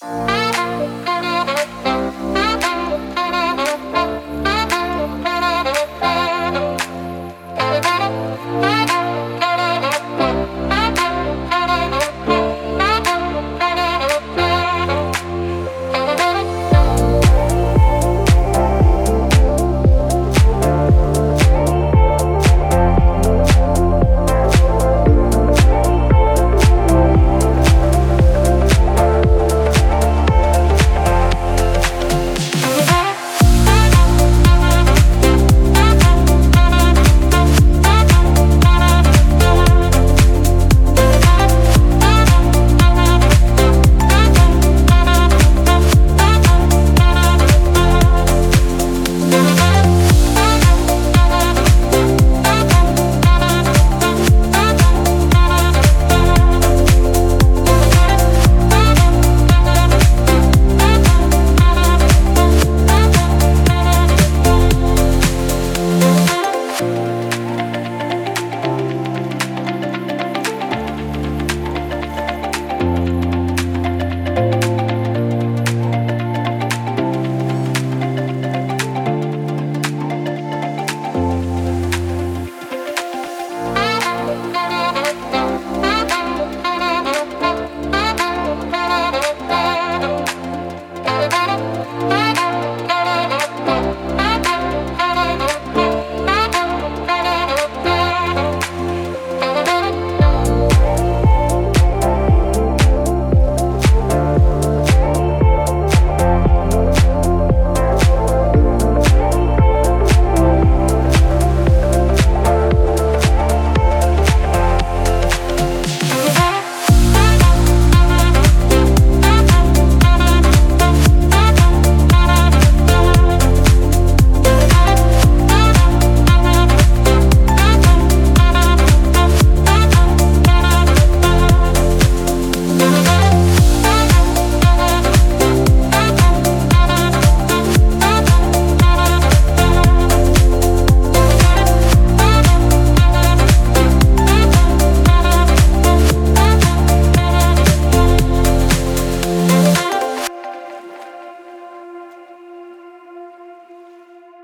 Bye.